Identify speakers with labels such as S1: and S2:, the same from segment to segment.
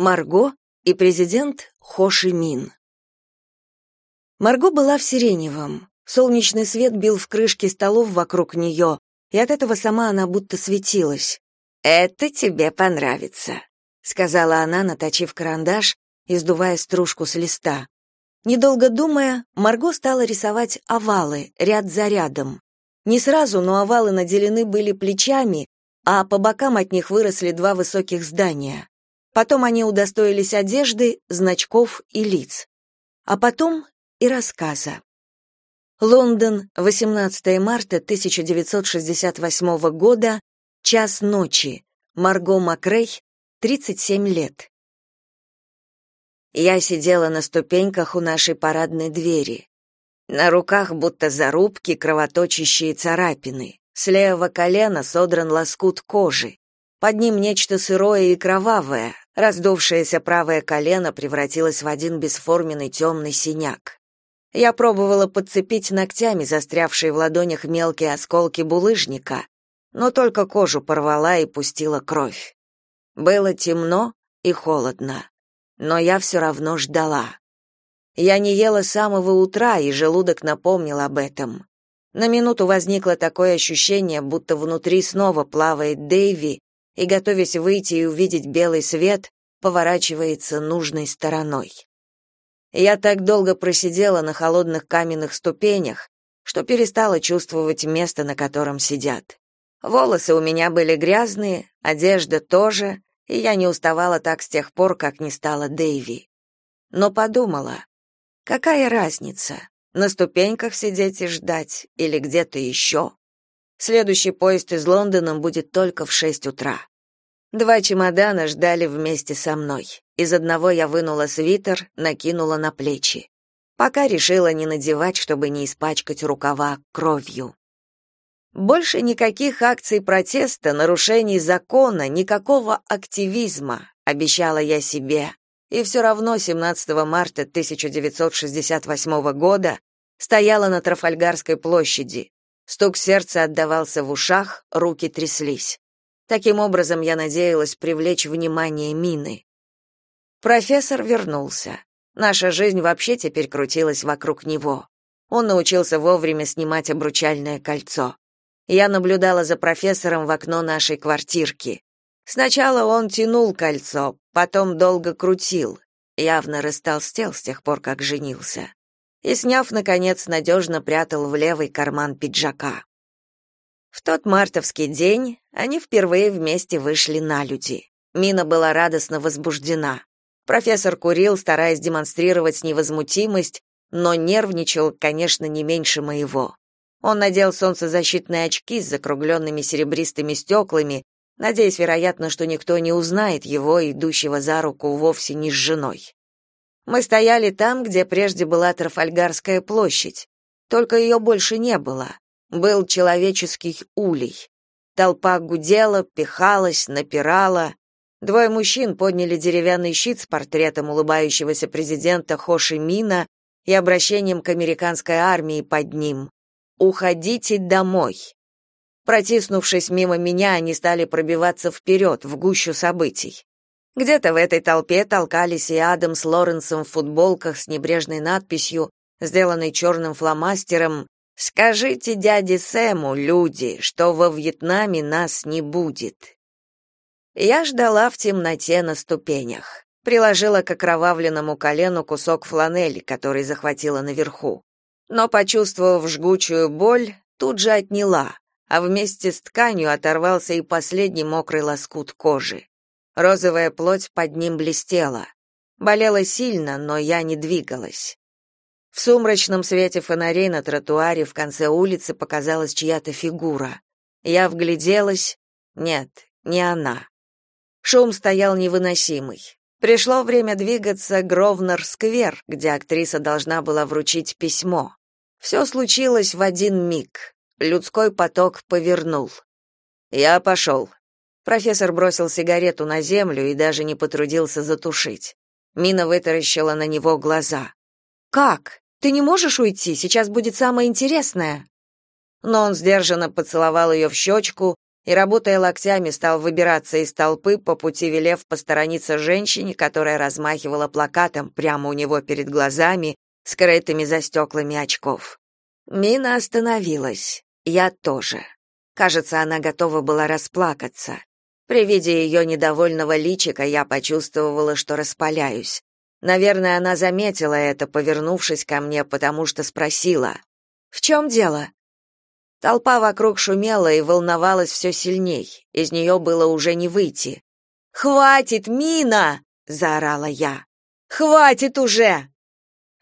S1: Марго и президент Хо Ши Мин. Марго была в сиреневом. Солнечный свет бил в крышки столов вокруг нее, и от этого сама она будто светилась. «Это тебе понравится», — сказала она, наточив карандаш и сдувая стружку с листа. Недолго думая, Марго стала рисовать овалы, ряд за рядом. Не сразу, но овалы наделены были плечами, а по бокам от них выросли два высоких здания. Потом они удостоились одежды, значков и лиц. А потом и рассказа. Лондон, 18 марта 1968 года, час ночи. Марго Макрей, 37 лет. Я сидела на ступеньках у нашей парадной двери. На руках будто зарубки, кровоточащие царапины. С левого колена содран лоскут кожи. Под ним нечто сырое и кровавое. Раздувшееся правое колено превратилось в один бесформенный темный синяк. Я пробовала подцепить ногтями застрявшие в ладонях мелкие осколки булыжника, но только кожу порвала и пустила кровь. Было темно и холодно, но я все равно ждала. Я не ела с самого утра, и желудок напомнил об этом. На минуту возникло такое ощущение, будто внутри снова плавает Дэйви, и, готовясь выйти и увидеть белый свет, поворачивается нужной стороной. Я так долго просидела на холодных каменных ступенях, что перестала чувствовать место, на котором сидят. Волосы у меня были грязные, одежда тоже, и я не уставала так с тех пор, как не стала Дэйви. Но подумала, какая разница? На ступеньках сидеть и ждать или где-то еще. Следующий поезд из Лондона будет только в шесть утра. Два чемодана ждали вместе со мной. Из одного я вынула свитер, накинула на плечи. Пока решила не надевать, чтобы не испачкать рукава кровью. Больше никаких акций протеста, нарушений закона, никакого активизма, обещала я себе и все равно 17 марта 1968 года стояла на Трафальгарской площади. Стук сердца отдавался в ушах, руки тряслись. Таким образом, я надеялась привлечь внимание Мины. Профессор вернулся. Наша жизнь вообще теперь крутилась вокруг него. Он научился вовремя снимать обручальное кольцо. Я наблюдала за профессором в окно нашей квартирки. Сначала он тянул кольцо, потом долго крутил, явно растолстел с тех пор, как женился. И, сняв, наконец, надежно прятал в левый карман пиджака. В тот мартовский день они впервые вместе вышли на люди. Мина была радостно возбуждена. Профессор курил, стараясь демонстрировать невозмутимость, но нервничал, конечно, не меньше моего. Он надел солнцезащитные очки с закругленными серебристыми стеклами надеясь, вероятно, что никто не узнает его, идущего за руку вовсе не с женой. Мы стояли там, где прежде была Трафальгарская площадь, только ее больше не было. Был человеческий улей. Толпа гудела, пихалась, напирала. Двое мужчин подняли деревянный щит с портретом улыбающегося президента Хо Ши Мина и обращением к американской армии под ним. «Уходите домой». Протиснувшись мимо меня, они стали пробиваться вперед, в гущу событий. Где-то в этой толпе толкались и Адам с Лоренсом в футболках с небрежной надписью, сделанной черным фломастером «Скажите дяде Сэму, люди, что во Вьетнаме нас не будет». Я ждала в темноте на ступенях. Приложила к окровавленному колену кусок фланели, который захватила наверху. Но, почувствовав жгучую боль, тут же отняла а вместе с тканью оторвался и последний мокрый лоскут кожи. Розовая плоть под ним блестела. Болела сильно, но я не двигалась. В сумрачном свете фонарей на тротуаре в конце улицы показалась чья-то фигура. Я вгляделась. Нет, не она. Шум стоял невыносимый. Пришло время двигаться Гровнер-сквер, где актриса должна была вручить письмо. Все случилось в один миг. Людской поток повернул. Я пошел. Профессор бросил сигарету на землю и даже не потрудился затушить. Мина вытаращила на него глаза. Как? Ты не можешь уйти? Сейчас будет самое интересное. Но он сдержанно поцеловал ее в щечку, и, работая локтями, стал выбираться из толпы, по пути велев посторониться женщине, которая размахивала плакатом прямо у него перед глазами, скрытыми за стеклами очков. Мина остановилась. Я тоже. Кажется, она готова была расплакаться. При виде ее недовольного личика я почувствовала, что распаляюсь. Наверное, она заметила это, повернувшись ко мне, потому что спросила: "В чем дело?" Толпа вокруг шумела и волновалась все сильней. Из нее было уже не выйти. "Хватит, Мина!" заорала я. "Хватит уже!"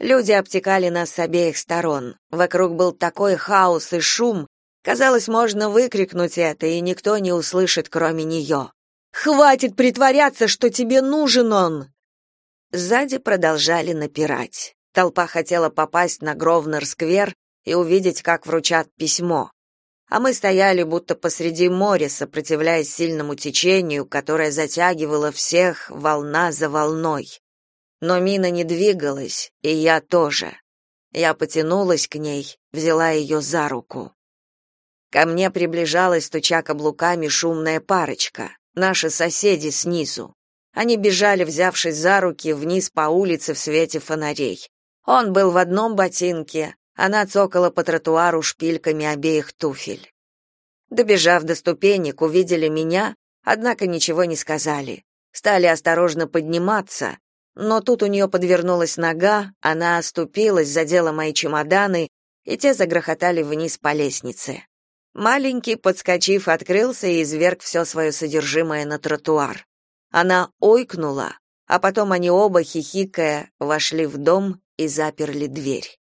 S1: Люди обтекали нас с обеих сторон. Вокруг был такой хаос и шум, казалось, можно выкрикнуть это, и никто не услышит, кроме нее. «Хватит притворяться, что тебе нужен он!» Сзади продолжали напирать. Толпа хотела попасть на Гровнер-сквер и увидеть, как вручат письмо. А мы стояли будто посреди моря, сопротивляясь сильному течению, которое затягивало всех волна за волной. Но мина не двигалась, и я тоже. Я потянулась к ней, взяла ее за руку. Ко мне приближалась, стуча каблуками, шумная парочка, наши соседи снизу. Они бежали, взявшись за руки, вниз по улице в свете фонарей. Он был в одном ботинке, она цокала по тротуару шпильками обеих туфель. Добежав до ступенек, увидели меня, однако ничего не сказали. Стали осторожно подниматься, но тут у нее подвернулась нога, она оступилась, задела мои чемоданы, и те загрохотали вниз по лестнице. Маленький, подскочив, открылся и изверг все свое содержимое на тротуар. Она ойкнула, а потом они оба, хихикая, вошли в дом и заперли дверь.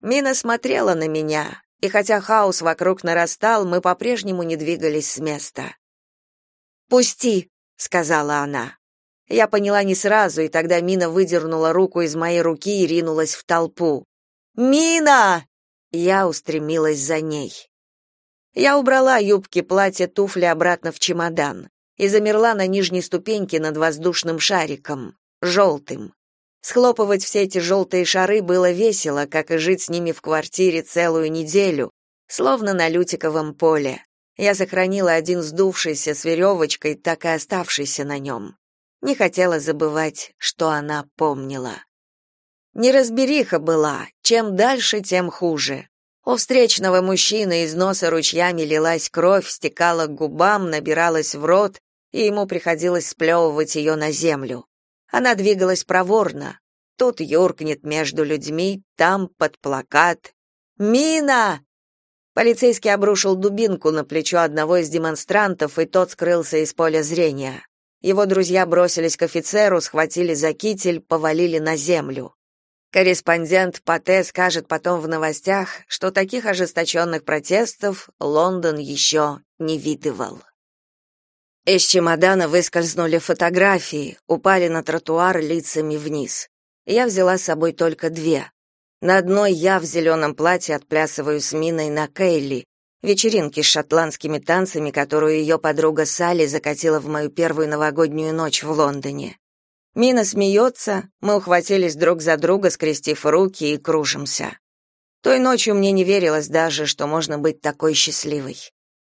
S1: Мина смотрела на меня, и хотя хаос вокруг нарастал, мы по-прежнему не двигались с места. «Пусти», — сказала она. Я поняла не сразу, и тогда Мина выдернула руку из моей руки и ринулась в толпу. «Мина!» Я устремилась за ней. Я убрала юбки, платье, туфли обратно в чемодан и замерла на нижней ступеньке над воздушным шариком, желтым. Схлопывать все эти желтые шары было весело, как и жить с ними в квартире целую неделю, словно на лютиковом поле. Я сохранила один сдувшийся с веревочкой, так и оставшийся на нем не хотела забывать, что она помнила. Неразбериха была, чем дальше, тем хуже. У встречного мужчины из носа ручьями лилась кровь, стекала к губам, набиралась в рот, и ему приходилось сплевывать ее на землю. Она двигалась проворно. Тут юркнет между людьми, там под плакат. «Мина!» Полицейский обрушил дубинку на плечо одного из демонстрантов, и тот скрылся из поля зрения. Его друзья бросились к офицеру, схватили за китель, повалили на землю. Корреспондент Пате скажет потом в новостях, что таких ожесточенных протестов Лондон еще не видывал. Из чемодана выскользнули фотографии, упали на тротуар лицами вниз. Я взяла с собой только две. На одной я в зеленом платье отплясываю с Миной на Кейли, вечеринки с шотландскими танцами, которую ее подруга Салли закатила в мою первую новогоднюю ночь в Лондоне. Мина смеется, мы ухватились друг за друга, скрестив руки и кружимся. Той ночью мне не верилось даже, что можно быть такой счастливой.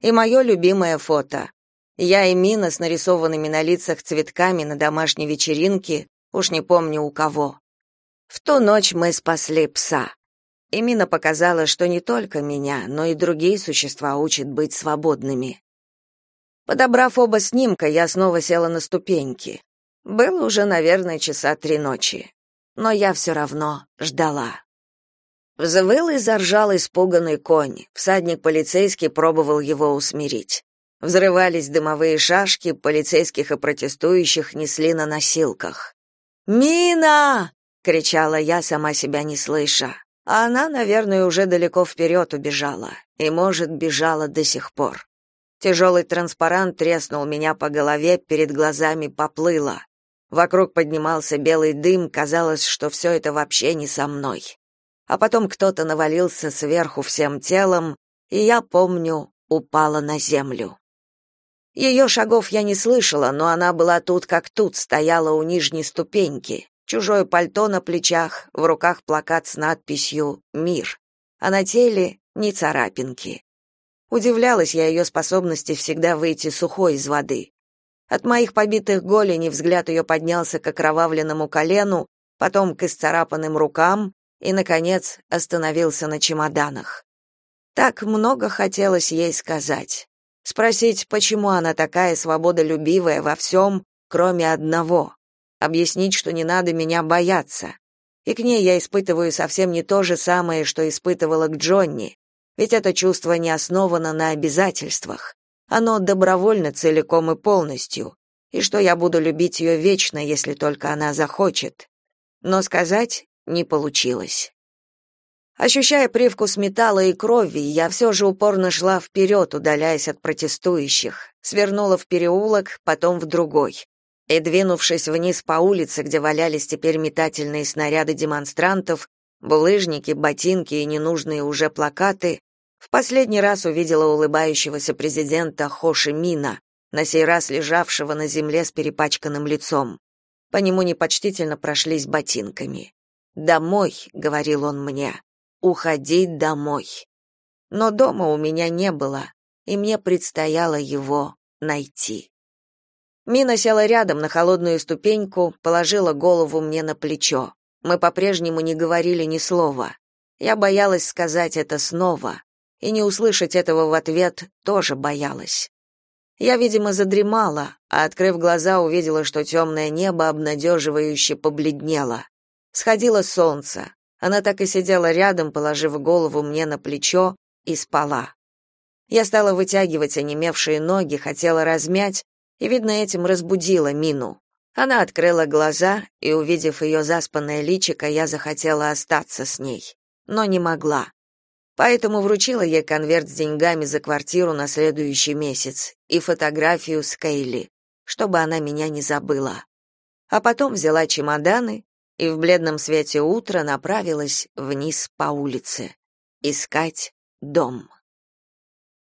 S1: И мое любимое фото. Я и Мина с нарисованными на лицах цветками на домашней вечеринке, уж не помню у кого. В ту ночь мы спасли пса. И Мина показала, что не только меня, но и другие существа учат быть свободными. Подобрав оба снимка, я снова села на ступеньки. Было уже, наверное, часа три ночи. Но я все равно ждала. Взвыл и заржал испуганный конь. Всадник полицейский пробовал его усмирить. Взрывались дымовые шашки, полицейских и протестующих несли на носилках. «Мина!» — кричала я, сама себя не слыша. Она, наверное, уже далеко вперед убежала и, может, бежала до сих пор. Тяжелый транспарант треснул меня по голове, перед глазами поплыло. Вокруг поднимался белый дым, казалось, что все это вообще не со мной. А потом кто-то навалился сверху всем телом, и я, помню, упала на землю. Ее шагов я не слышала, но она была тут как тут, стояла у нижней ступеньки чужое пальто на плечах, в руках плакат с надписью «Мир», а на теле ни царапинки. Удивлялась я ее способности всегда выйти сухой из воды. От моих побитых голеней взгляд ее поднялся к окровавленному колену, потом к исцарапанным рукам и, наконец, остановился на чемоданах. Так много хотелось ей сказать. Спросить, почему она такая свободолюбивая во всем, кроме одного. Объяснить, что не надо меня бояться. И к ней я испытываю совсем не то же самое, что испытывала к Джонни. Ведь это чувство не основано на обязательствах. Оно добровольно целиком и полностью. И что я буду любить ее вечно, если только она захочет. Но сказать не получилось. Ощущая привкус металла и крови, я все же упорно шла вперед, удаляясь от протестующих, свернула в переулок, потом в другой. И, двинувшись вниз по улице, где валялись теперь метательные снаряды демонстрантов, булыжники, ботинки и ненужные уже плакаты, в последний раз увидела улыбающегося президента Хоши Мина, на сей раз лежавшего на земле с перепачканным лицом. По нему непочтительно прошлись ботинками. «Домой», — говорил он мне уходить домой. Но дома у меня не было, и мне предстояло его найти. Мина села рядом на холодную ступеньку, положила голову мне на плечо. Мы по-прежнему не говорили ни слова. Я боялась сказать это снова, и не услышать этого в ответ тоже боялась. Я, видимо, задремала, а, открыв глаза, увидела, что темное небо обнадеживающе побледнело. Сходило солнце, она так и сидела рядом, положив голову мне на плечо, и спала. Я стала вытягивать онемевшие ноги, хотела размять, и, видно, этим разбудила Мину. Она открыла глаза, и, увидев ее заспанное личико, я захотела остаться с ней, но не могла. Поэтому вручила ей конверт с деньгами за квартиру на следующий месяц и фотографию с Кейли, чтобы она меня не забыла. А потом взяла чемоданы и в бледном свете утра направилась вниз по улице искать дом.